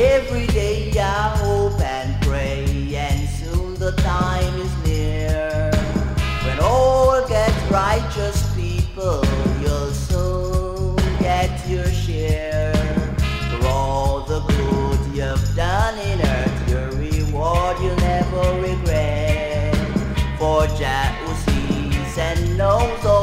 Every day I hope and pray, and soon the time is near. When all get righteous people, you'll soon get your share. For all the good you've done in earth, your reward you'll never regret. For Jack who sees and knows all